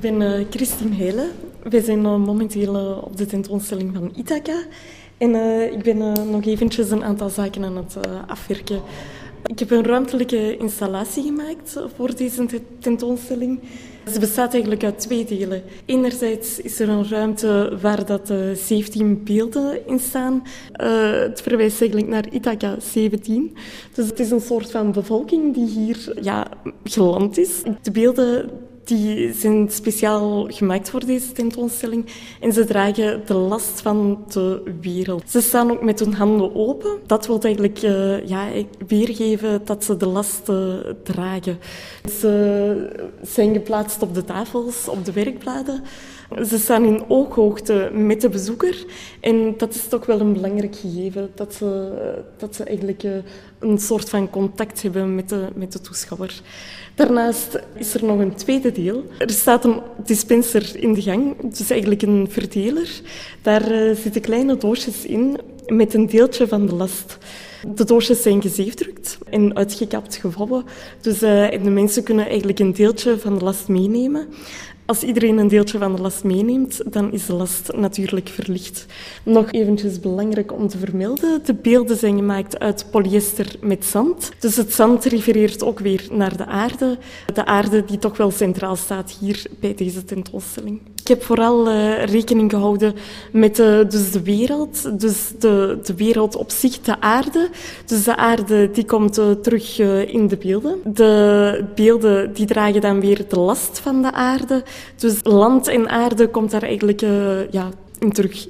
ben uh, Christine Heijlen. Wij zijn uh, momenteel uh, op de tentoonstelling van Ithaca. En ik ben nog eventjes een aantal zaken aan het afwerken. Ik heb een ruimtelijke installatie gemaakt voor deze tentoonstelling. Ze bestaat eigenlijk uit twee delen. Enerzijds is er een ruimte waar dat 17 beelden in staan. het verwijst eigenlijk naar Ithaca 17. Dus het is een soort van bevolking die hier ja, geland is. De beelden die zijn speciaal gemaakt voor deze tentoonstelling en ze dragen de last van de wereld. Ze staan ook met hun handen open. Dat wil eigenlijk uh, ja, weergeven dat ze de last uh, dragen. Ze zijn geplaatst op de tafels, op de werkbladen. Ze staan in ooghoogte met de bezoeker. En dat is toch wel een belangrijk gegeven, dat ze, dat ze eigenlijk eh, een soort van contact hebben met de, met de toeschouwer. Daarnaast is er nog een tweede Er staat een dispenser in de gang, dus eigenlijk een verdeler. Daar uh, zitten kleine doosjes in met een deeltje van de last. De doosjes zijn gezeefdrukt en uitgekapt gevouwen. Dus uh, de mensen kunnen eigenlijk een deeltje van de last meenemen. Als iedereen een deeltje van de last meeneemt, dan is de last natuurlijk verlicht. Nog eventjes belangrijk om te vermelden, de beelden zijn gemaakt uit polyester met zand. Dus het zand refereert ook weer naar de aarde. De aarde die toch wel centraal staat hier bij deze tentoonstelling. Ik heb vooral uh, rekening gehouden met uh, dus de wereld, dus de, de wereld op zich, de aarde. Dus de aarde die komt uh, terug in de beelden. De beelden die dragen dan weer de last van de aarde. Dus land en aarde komt daar eigenlijk ja, in terug.